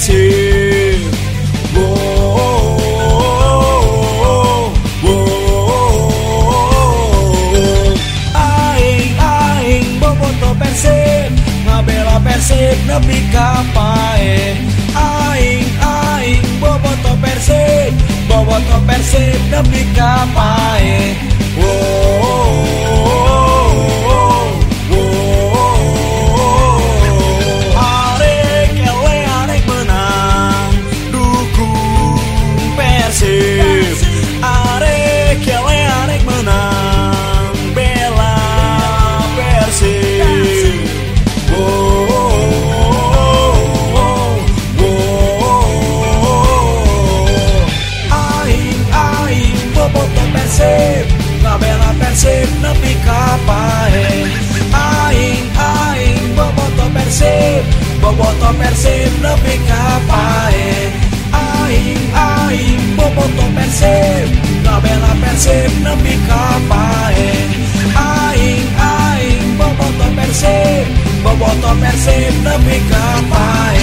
esquecer. Oh, oh, boboto pensei, na bela pensei, não fica pae. Ai, ai, boboto pensei, boboto pensei, na pica pae. Nepi ka pae Aing, aing, boboto persib Boboto persib nepi ka pae Aing, aing, boboto persib Ngabela persib nepi ka pae Aing, aing, boboto persib Boboto persib nepi ka pae